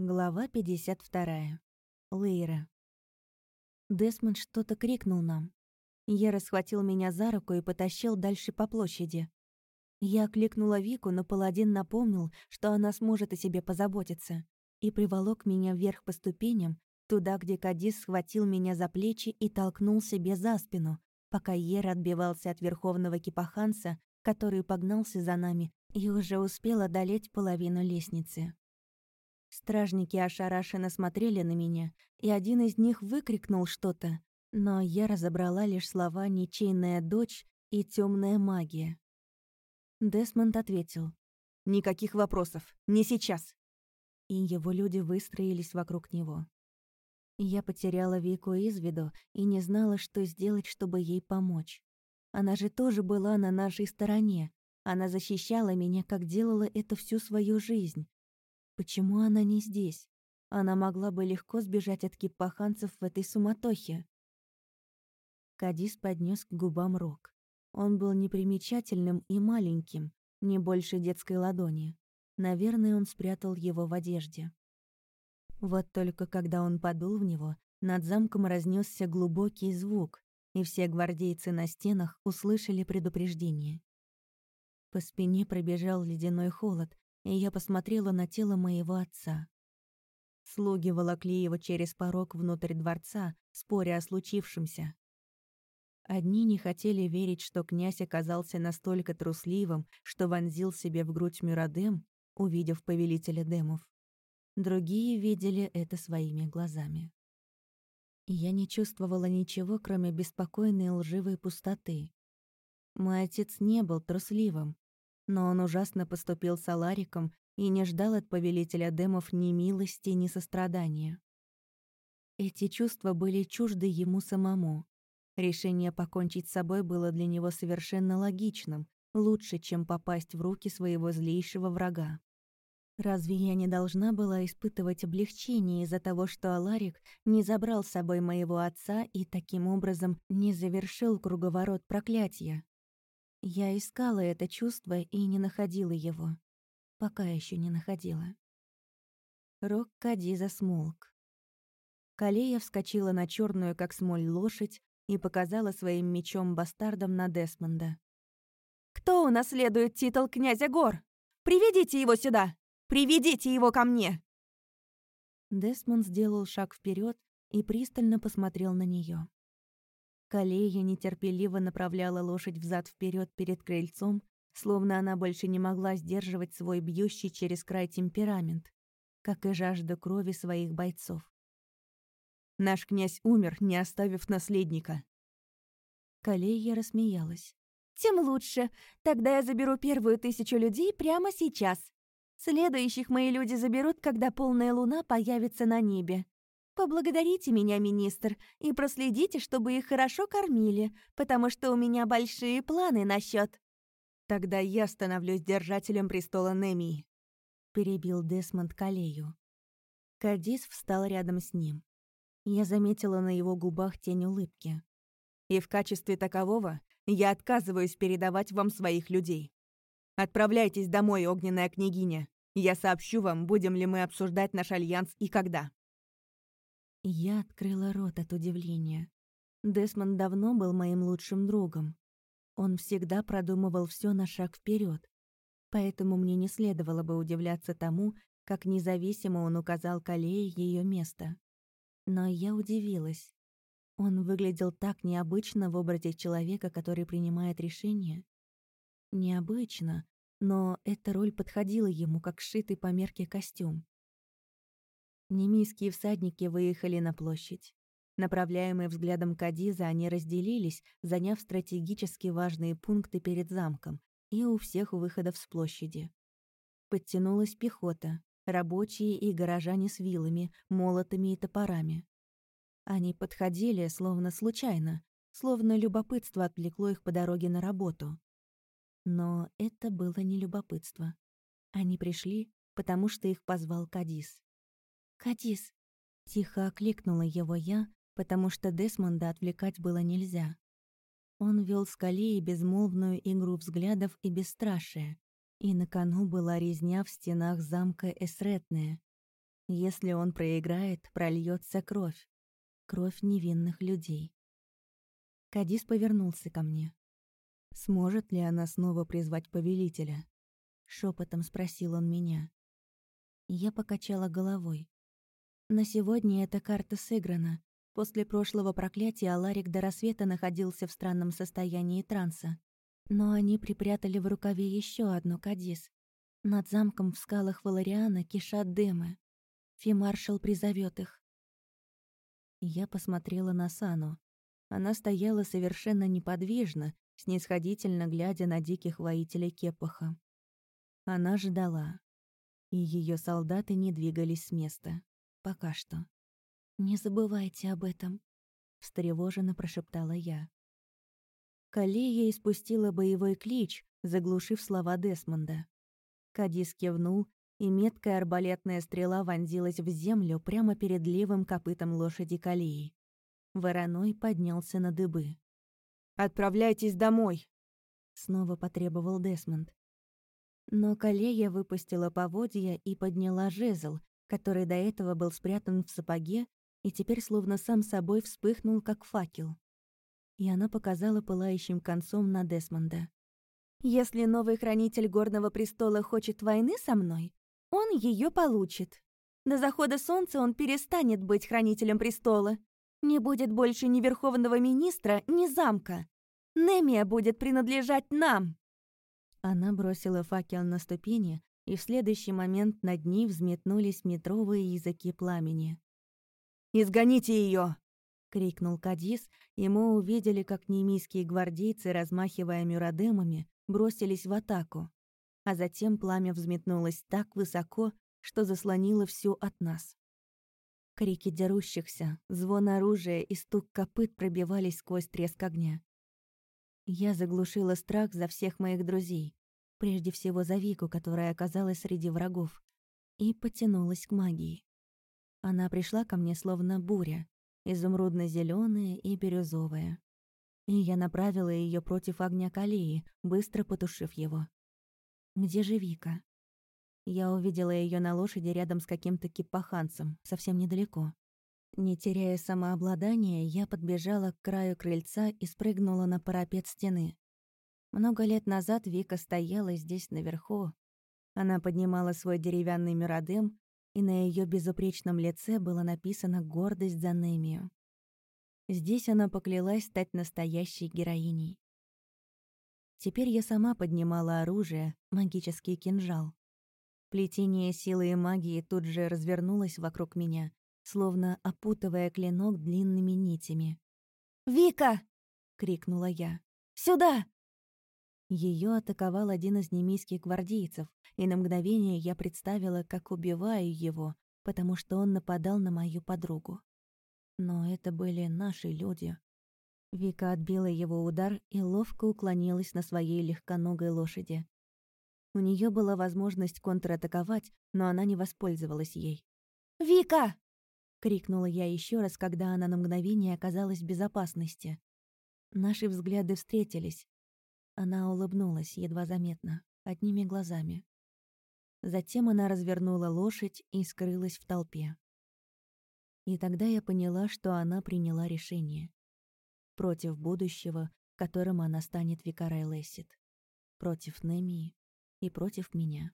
Глава 52. Лейра. Десмонд что-то крикнул нам. Ера схватил меня за руку и потащил дальше по площади. Я кликнула Вику, но паладин напомнил, что она сможет о себе позаботиться, и приволок меня вверх по ступеням, туда, где Кадис схватил меня за плечи и толкнул себе за спину, пока Ера отбивался от верховного кипаханца, который погнался за нами и уже успел одолеть половину лестницы. Стражники ошарашенно смотрели на меня, и один из них выкрикнул что-то, но я разобрала лишь слова «ничейная дочь» и «темная магия». Десмонд ответил. «Никаких вопросов. Не сейчас». И его люди выстроились вокруг него. Я потеряла Вику из виду и не знала, что сделать, чтобы ей помочь. Она же тоже была на нашей стороне. Она защищала меня, как делала это всю свою жизнь. Почему она не здесь? Она могла бы легко сбежать от кипаханцев в этой суматохе. Кадис поднес к губам рог. Он был непримечательным и маленьким, не больше детской ладони. Наверное, он спрятал его в одежде. Вот только когда он подул в него, над замком разнесся глубокий звук, и все гвардейцы на стенах услышали предупреждение. По спине пробежал ледяной холод, и я посмотрела на тело моего отца. Слуги волокли его через порог внутрь дворца, споря о случившемся. Одни не хотели верить, что князь оказался настолько трусливым, что вонзил себе в грудь Мюрадем, увидев повелителя демов. Другие видели это своими глазами. я не чувствовала ничего, кроме беспокойной лживой пустоты. Мой отец не был трусливым, но он ужасно поступил с Алариком и не ждал от повелителя демов ни милости, ни сострадания. Эти чувства были чужды ему самому. Решение покончить с собой было для него совершенно логичным, лучше, чем попасть в руки своего злейшего врага. Разве я не должна была испытывать облегчение из-за того, что Аларик не забрал с собой моего отца и таким образом не завершил круговорот проклятия? Я искала это чувство и не находила его. Пока еще не находила. Рок Кадиза смолк. Калея вскочила на черную, как смоль, лошадь и показала своим мечом-бастардом на Десмонда. «Кто унаследует титул князя гор? Приведите его сюда! Приведите его ко мне!» Десмонд сделал шаг вперед и пристально посмотрел на нее. Калея нетерпеливо направляла лошадь взад вперед перед крыльцом, словно она больше не могла сдерживать свой бьющий через край темперамент, как и жажда крови своих бойцов. «Наш князь умер, не оставив наследника». Калея рассмеялась. «Тем лучше. Тогда я заберу первую тысячу людей прямо сейчас. Следующих мои люди заберут, когда полная луна появится на небе. Поблагодарите меня, министр, и проследите, чтобы их хорошо кормили, потому что у меня большие планы насчет. Тогда я становлюсь держателем престола Немии, перебил Десмонд Калею. Кадис встал рядом с ним. Я заметила на его губах тень улыбки. И в качестве такового я отказываюсь передавать вам своих людей. Отправляйтесь домой, огненная княгиня. Я сообщу вам, будем ли мы обсуждать наш альянс и когда. Я открыла рот от удивления. Десмонд давно был моим лучшим другом. Он всегда продумывал все на шаг вперед, поэтому мне не следовало бы удивляться тому, как независимо он указал Калее ее место. Но я удивилась. Он выглядел так необычно в образе человека, который принимает решения. Необычно, но эта роль подходила ему, как сшитый по мерке костюм. Немийские всадники выехали на площадь. Направляемые взглядом Кадиза, они разделились, заняв стратегически важные пункты перед замком и у всех выходов с площади. Подтянулась пехота, рабочие и горожане с вилами, молотами и топорами. Они подходили, словно случайно, словно любопытство отвлекло их по дороге на работу. Но это было не любопытство. Они пришли, потому что их позвал Кадис. «Кадис!» — тихо окликнула его я, потому что Десмонда отвлекать было нельзя. Он вел с Калеей безмолвную игру взглядов и бесстрашие, и на кону была резня в стенах замка Эсретная. Если он проиграет, прольется кровь. Кровь невинных людей. Кадис повернулся ко мне. Сможет ли она снова призвать повелителя? Шепотом спросил он меня. Я покачала головой. На сегодня эта карта сыграна. После прошлого проклятия Аларик до рассвета находился в странном состоянии транса. Но они припрятали в рукаве еще одну Кадис. Над замком в скалах Валариана кишат дымы. Фимаршал призовет их. Я посмотрела на Сану. Она стояла совершенно неподвижно, снисходительно глядя на диких воителей Кепаха. Она ждала. И ее солдаты не двигались с места. Пока что. «Не забывайте об этом», — встревоженно прошептала я. Калея испустила боевой клич, заглушив слова Десмонда. Кадис кивнул, и меткая арбалетная стрела вонзилась в землю прямо перед левым копытом лошади Калеи. Вороной поднялся на дыбы. «Отправляйтесь домой!» — снова потребовал Десмонд. Но Калея выпустила поводья и подняла жезл, который до этого был спрятан в сапоге и теперь словно сам собой вспыхнул, как факел. И она показала пылающим концом на Десмонда. «Если новый хранитель Горного Престола хочет войны со мной, он ее получит. До захода солнца он перестанет быть хранителем престола. Не будет больше ни верховного министра, ни замка. Немия будет принадлежать нам!» Она бросила факел на ступени, и в следующий момент над ней взметнулись метровые языки пламени. «Изгоните ее! крикнул Кадис, и мы увидели, как немийские гвардейцы, размахивая мюрадемами, бросились в атаку. А затем пламя взметнулось так высоко, что заслонило все от нас. Крики дерущихся, звон оружия и стук копыт пробивались сквозь треск огня. Я заглушила страх за всех моих друзей, прежде всего за Вику, которая оказалась среди врагов, и потянулась к магии. Она пришла ко мне словно буря, изумрудно зеленая и бирюзовая. И я направила ее против огня калии, быстро потушив его. Где же Вика? Я увидела ее на лошади рядом с каким-то кипаханцем, совсем недалеко. Не теряя самообладания, я подбежала к краю крыльца и спрыгнула на парапет стены. Много лет назад Вика стояла здесь наверху. Она поднимала свой деревянный миродем и на ее безупречном лице было написано «Гордость за Немию». Здесь она поклялась стать настоящей героиней. Теперь я сама поднимала оружие, магический кинжал. Плетение силы и магии тут же развернулось вокруг меня, словно опутывая клинок длинными нитями. «Вика!» — крикнула я. «Сюда!» Ее атаковал один из немийских гвардейцев, и на мгновение я представила, как убиваю его, потому что он нападал на мою подругу. Но это были наши люди. Вика отбила его удар и ловко уклонилась на своей легконогой лошади. У нее была возможность контратаковать, но она не воспользовалась ей. «Вика!» — крикнула я еще раз, когда она на мгновение оказалась в безопасности. Наши взгляды встретились, она улыбнулась, едва заметно, одними глазами. Затем она развернула лошадь и скрылась в толпе. И тогда я поняла, что она приняла решение. Против будущего, которым она станет Викарай Лессит. Против Немии и против меня.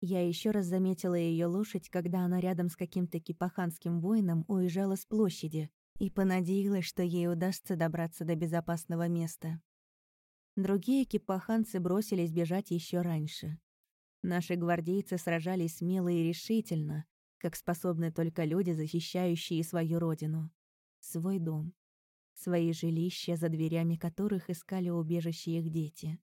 Я еще раз заметила ее лошадь, когда она рядом с каким-то кипаханским воином уезжала с площади, и понадеялась, что ей удастся добраться до безопасного места. Другие кипаханцы бросились бежать еще раньше. Наши гвардейцы сражались смело и решительно, как способны только люди, защищающие свою родину. Свой дом. Свои жилища, за дверями которых искали убежище их дети.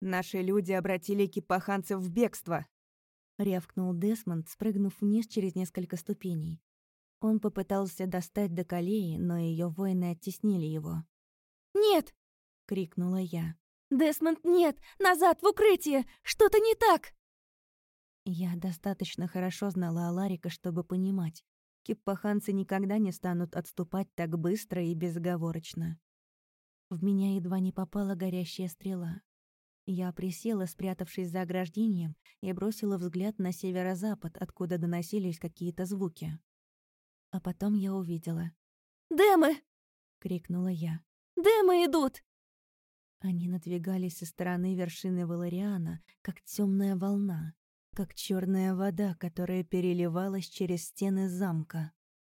«Наши люди обратили кипаханцев в бегство!» — рявкнул Десмонд, спрыгнув вниз через несколько ступеней. Он попытался достать до колеи, но ее воины оттеснили его. «Нет!» — крикнула я. «Десмонд, нет! Назад, в укрытие! Что-то не так!» Я достаточно хорошо знала Аларика, чтобы понимать. Киппаханцы никогда не станут отступать так быстро и безоговорочно. В меня едва не попала горящая стрела. Я присела, спрятавшись за ограждением, и бросила взгляд на северо-запад, откуда доносились какие-то звуки. А потом я увидела. «Дэмы!» — крикнула я. «Дэмы идут!» Они надвигались со стороны вершины Валариана, как темная волна, как черная вода, которая переливалась через стены замка.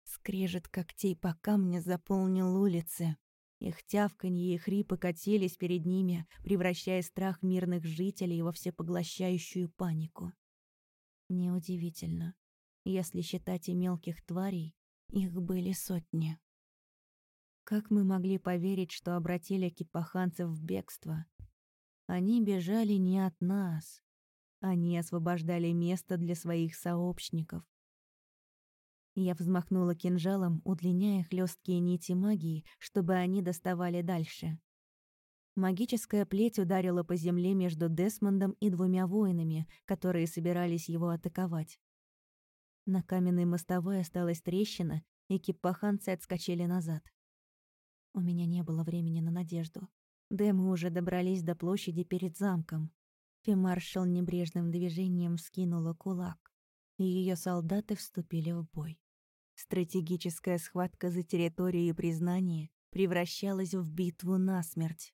Скрежет когтей по камню заполнил улицы. Их тявканье и хрипы катились перед ними, превращая страх мирных жителей во всепоглощающую панику. Неудивительно. Если считать и мелких тварей, их были сотни. Как мы могли поверить, что обратили кипаханцев в бегство? Они бежали не от нас. Они освобождали место для своих сообщников. Я взмахнула кинжалом, удлиняя хлесткие нити магии, чтобы они доставали дальше. Магическая плеть ударила по земле между Десмондом и двумя воинами, которые собирались его атаковать. На каменной мостовой осталась трещина, и кипаханцы отскочили назад. У меня не было времени на надежду. Дэмы уже добрались до площади перед замком. Фемаршал небрежным движением скинула кулак, и ее солдаты вступили в бой. Стратегическая схватка за территорию и признание превращалась в битву насмерть.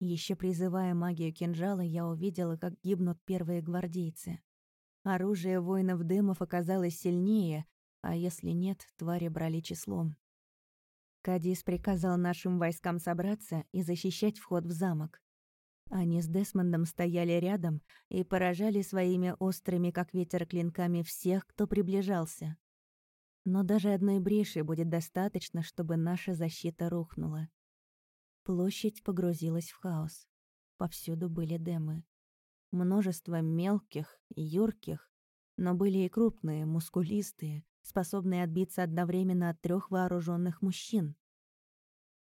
Еще призывая магию кинжала, я увидела, как гибнут первые гвардейцы. Оружие воинов-дымов оказалось сильнее, а если нет, твари брали числом. Кадис приказал нашим войскам собраться и защищать вход в замок. Они с Десмондом стояли рядом и поражали своими острыми, как ветер, клинками всех, кто приближался. Но даже одной бреши будет достаточно, чтобы наша защита рухнула. Площадь погрузилась в хаос. Повсюду были демы. Множество мелких, юрких, но были и крупные, мускулистые, способные отбиться одновременно от трех вооруженных мужчин.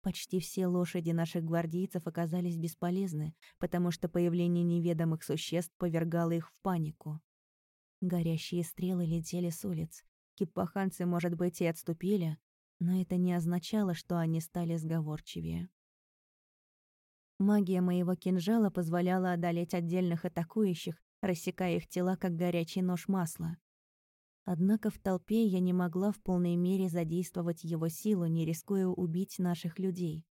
Почти все лошади наших гвардейцев оказались бесполезны, потому что появление неведомых существ повергало их в панику. Горящие стрелы летели с улиц, Киппаханцы, может быть, и отступили, но это не означало, что они стали сговорчивее. Магия моего кинжала позволяла одолеть отдельных атакующих, рассекая их тела, как горячий нож масла. Однако в толпе я не могла в полной мере задействовать его силу, не рискуя убить наших людей.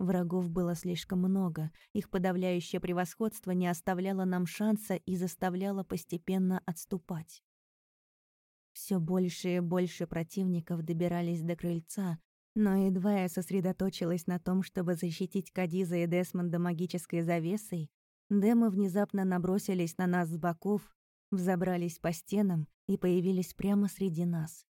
Врагов было слишком много, их подавляющее превосходство не оставляло нам шанса и заставляло постепенно отступать. Все больше и больше противников добирались до крыльца, но едва я сосредоточилась на том, чтобы защитить Кадиза и Десмонда магической завесой, демы внезапно набросились на нас с боков, взобрались по стенам и появились прямо среди нас.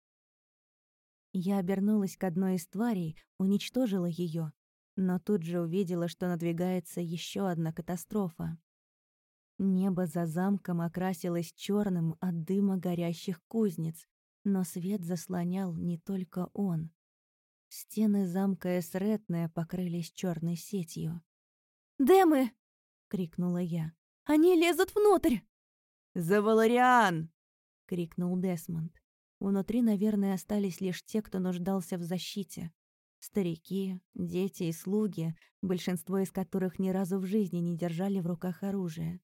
Я обернулась к одной из тварей, уничтожила ее, но тут же увидела, что надвигается еще одна катастрофа. Небо за замком окрасилось черным от дыма горящих кузнец, но свет заслонял не только он. Стены замка Эсретная покрылись черной сетью. «Демы!» — крикнула я. «Они лезут внутрь!» «За Валариан!» — крикнул Десмонд. Внутри, наверное, остались лишь те, кто нуждался в защите. Старики, дети и слуги, большинство из которых ни разу в жизни не держали в руках оружие.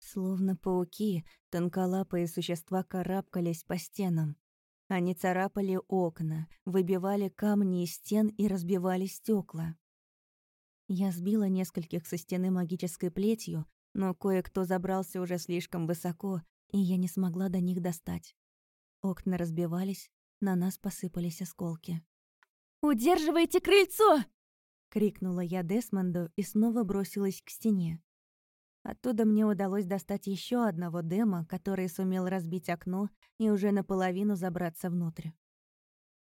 Словно пауки, тонколапые существа карабкались по стенам. Они царапали окна, выбивали камни из стен и разбивали стекла. Я сбила нескольких со стены магической плетью, но кое-кто забрался уже слишком высоко, и я не смогла до них достать. Окна разбивались, на нас посыпались осколки. «Удерживайте крыльцо!» — крикнула я Десмонду и снова бросилась к стене. Оттуда мне удалось достать еще одного дема, который сумел разбить окно и уже наполовину забраться внутрь.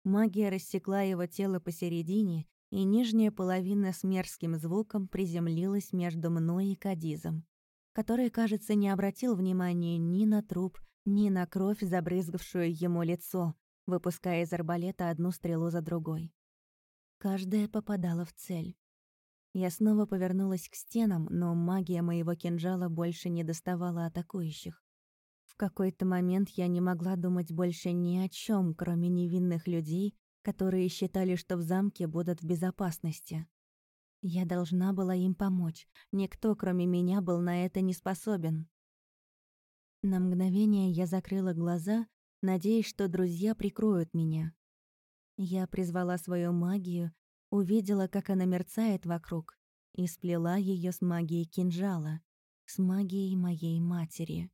Магия рассекла его тело посередине, и нижняя половина с мерзким звуком приземлилась между мной и Кадизом, который, кажется, не обратил внимания ни на труп, ни на кровь, забрызгавшую ему лицо, выпуская из арбалета одну стрелу за другой. Каждая попадала в цель. Я снова повернулась к стенам, но магия моего кинжала больше не доставала атакующих. В какой-то момент я не могла думать больше ни о чем, кроме невинных людей, которые считали, что в замке будут в безопасности. Я должна была им помочь. Никто, кроме меня, был на это не способен. На мгновение я закрыла глаза, надеясь, что друзья прикроют меня. Я призвала свою магию, увидела, как она мерцает вокруг, и сплела ее с магией кинжала, с магией моей матери.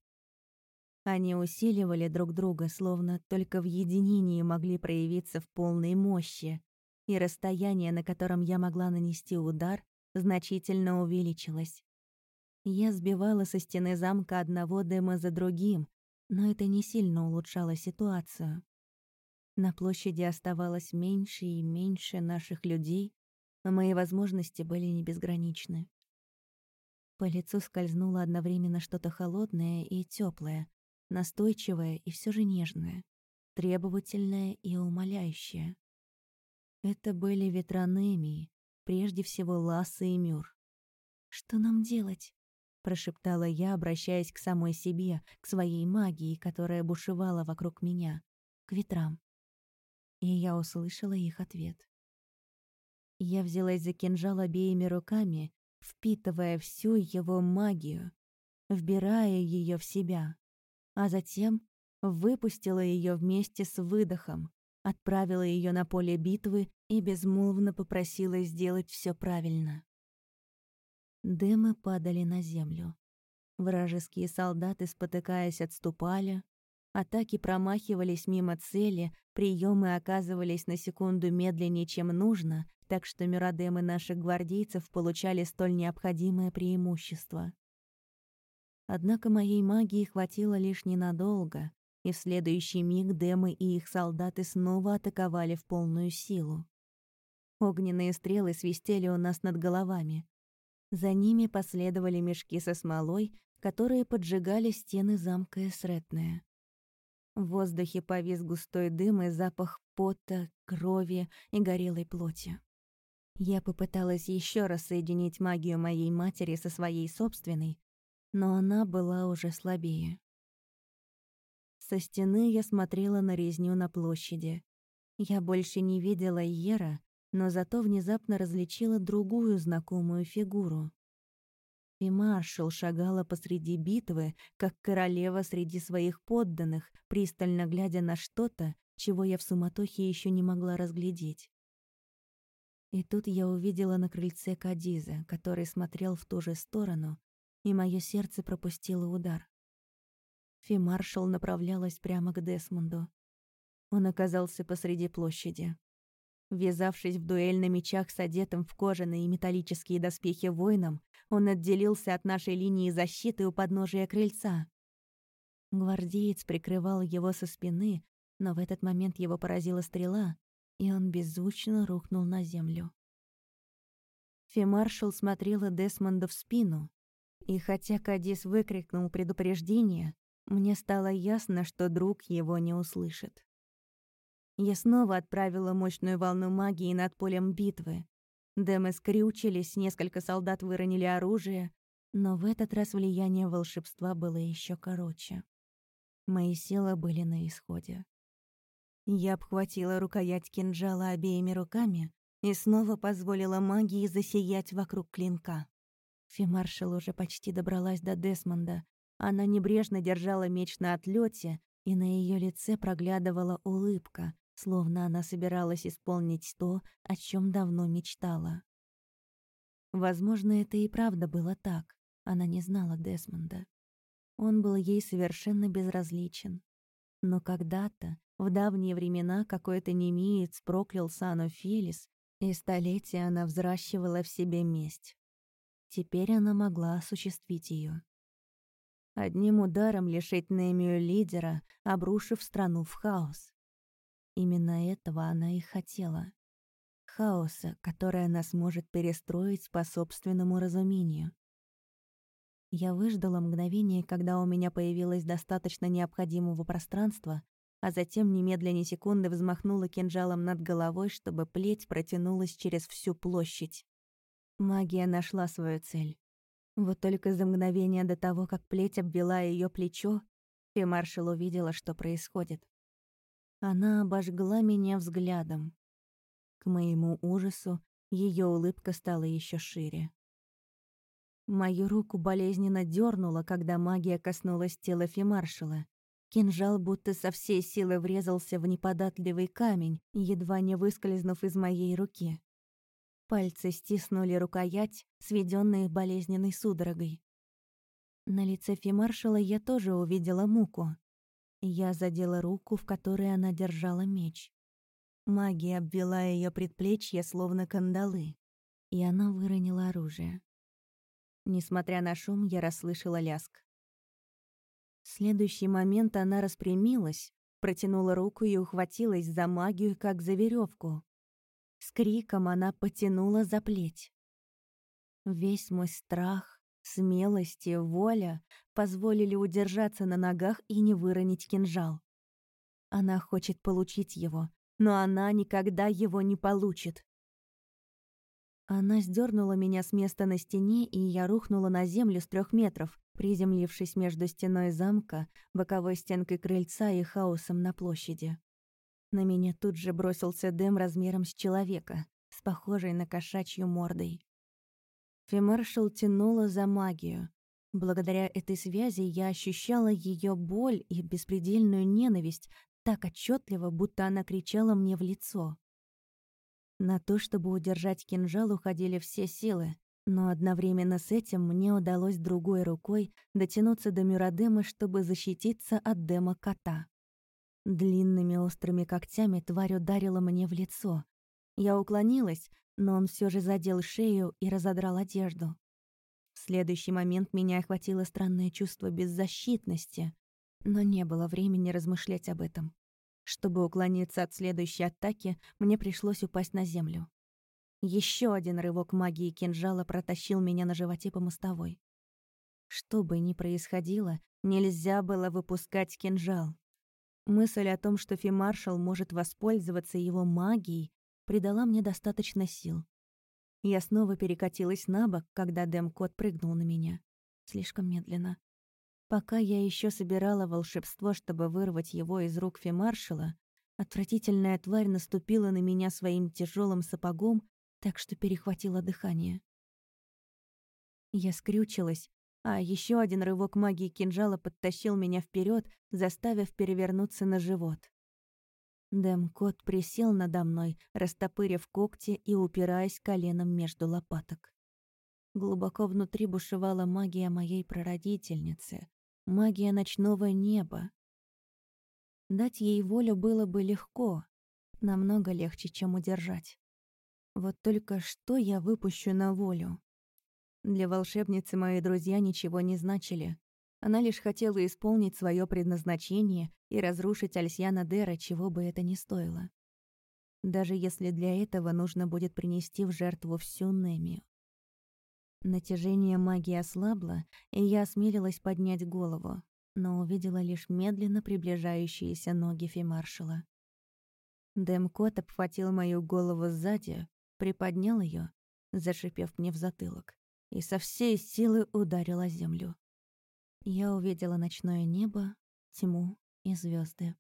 Они усиливали друг друга, словно только в единении могли проявиться в полной мощи, и расстояние, на котором я могла нанести удар, значительно увеличилось. Я сбивала со стены замка одного дыма за другим, но это не сильно улучшало ситуацию. На площади оставалось меньше и меньше наших людей, а мои возможности были не безграничны. По лицу скользнуло одновременно что-то холодное и теплое, настойчивое и все же нежное, требовательное и умоляющее. Это были ветронемии, прежде всего Ласса и Мюр. «Что нам делать?» — прошептала я, обращаясь к самой себе, к своей магии, которая бушевала вокруг меня, к ветрам. И я услышала их ответ. Я взялась за кинжал обеими руками, впитывая всю его магию, вбирая ее в себя а затем выпустила ее вместе с выдохом, отправила ее на поле битвы и безмолвно попросила сделать все правильно. Дымы падали на землю. Вражеские солдаты, спотыкаясь, отступали, атаки промахивались мимо цели, приемы оказывались на секунду медленнее, чем нужно, так что миродемы наших гвардейцев получали столь необходимое преимущество. Однако моей магии хватило лишь ненадолго, и в следующий миг демы и их солдаты снова атаковали в полную силу. Огненные стрелы свистели у нас над головами. За ними последовали мешки со смолой, которые поджигали стены замка Эсретная. В воздухе повис густой дым и запах пота, крови и горелой плоти. Я попыталась еще раз соединить магию моей матери со своей собственной, но она была уже слабее. Со стены я смотрела на резню на площади. Я больше не видела Ера, но зато внезапно различила другую знакомую фигуру. И маршал шагала посреди битвы, как королева среди своих подданных, пристально глядя на что-то, чего я в суматохе еще не могла разглядеть. И тут я увидела на крыльце Кадиза, который смотрел в ту же сторону, и мое сердце пропустило удар. Фи-маршал направлялась прямо к Десмонду. Он оказался посреди площади. Ввязавшись в дуэль на мечах с одетым в кожаные и металлические доспехи воином, он отделился от нашей линии защиты у подножия крыльца. Гвардеец прикрывал его со спины, но в этот момент его поразила стрела, и он беззвучно рухнул на землю. Фемаршал смотрела Десмонда в спину, и хотя Кадис выкрикнул предупреждение, мне стало ясно, что друг его не услышит. Я снова отправила мощную волну магии над полем битвы. Демы скрючились, несколько солдат выронили оружие, но в этот раз влияние волшебства было еще короче. Мои силы были на исходе. Я обхватила рукоять кинжала обеими руками и снова позволила магии засиять вокруг клинка. Фимаршал уже почти добралась до Десмонда. Она небрежно держала меч на отлете, и на ее лице проглядывала улыбка, словно она собиралась исполнить то, о чем давно мечтала. Возможно, это и правда было так. Она не знала Десмонда. Он был ей совершенно безразличен. Но когда-то, в давние времена, какой-то немеец проклял Сану Фелис, и столетия она взращивала в себе месть. Теперь она могла осуществить ее. Одним ударом лишить Немию лидера, обрушив страну в хаос. Именно этого она и хотела. Хаоса, который она сможет перестроить по собственному разумению. Я выждала мгновение, когда у меня появилось достаточно необходимого пространства, а затем немедленно секунды взмахнула кинжалом над головой, чтобы плеть протянулась через всю площадь. Магия нашла свою цель. Вот только за мгновение до того, как плеть обвела ее плечо, и маршал увидела, что происходит. Она обожгла меня взглядом. К моему ужасу Ее улыбка стала еще шире. Мою руку болезненно дернуло, когда магия коснулась тела фимаршала. Кинжал будто со всей силы врезался в неподатливый камень, едва не выскользнув из моей руки. Пальцы стиснули рукоять, сведенные болезненной судорогой. На лице фимаршала я тоже увидела муку. Я задела руку, в которой она держала меч. Магия обвела ее предплечье, словно кандалы, и она выронила оружие. Несмотря на шум, я расслышала ляск. В следующий момент она распрямилась, протянула руку и ухватилась за магию, как за веревку. С криком она потянула за плеть. Весь мой страх, смелость и воля позволили удержаться на ногах и не выронить кинжал. Она хочет получить его, но она никогда его не получит. Она сдернула меня с места на стене, и я рухнула на землю с трех метров, приземлившись между стеной замка, боковой стенкой крыльца и хаосом на площади. На меня тут же бросился дым размером с человека, с похожей на кошачью мордой. Фемаршал тянула за магию. Благодаря этой связи я ощущала ее боль и беспредельную ненависть так отчетливо, будто она кричала мне в лицо. На то, чтобы удержать кинжал, уходили все силы, но одновременно с этим мне удалось другой рукой дотянуться до Мюрадема, чтобы защититься от дема кота. Длинными острыми когтями тварь ударила мне в лицо. Я уклонилась, но он все же задел шею и разодрал одежду. В следующий момент меня охватило странное чувство беззащитности, но не было времени размышлять об этом. Чтобы уклониться от следующей атаки, мне пришлось упасть на землю. Еще один рывок магии кинжала протащил меня на животе по мостовой. Что бы ни происходило, нельзя было выпускать кинжал. Мысль о том, что Фимаршал может воспользоваться его магией, придала мне достаточно сил. Я снова перекатилась на бок, когда Дэм-кот прыгнул на меня. Слишком медленно. Пока я еще собирала волшебство, чтобы вырвать его из рук фемаршала, отвратительная тварь наступила на меня своим тяжелым сапогом, так что перехватила дыхание. Я скрючилась, а еще один рывок магии кинжала подтащил меня вперед, заставив перевернуться на живот. Дэм-кот присел надо мной, растопырив когти и упираясь коленом между лопаток. Глубоко внутри бушевала магия моей прародительницы, магия ночного неба. Дать ей волю было бы легко, намного легче, чем удержать. Вот только что я выпущу на волю? Для волшебницы мои друзья ничего не значили. Она лишь хотела исполнить свое предназначение и разрушить Альсьяна Дера, чего бы это ни стоило. Даже если для этого нужно будет принести в жертву всю Немию. Натяжение магии ослабло, и я осмелилась поднять голову, но увидела лишь медленно приближающиеся ноги фимаршала. Дэмкот обхватил мою голову сзади, приподнял ее, зашипев мне в затылок, и со всей силы ударил о землю. Я увидела ночное небо, тьму и звезды.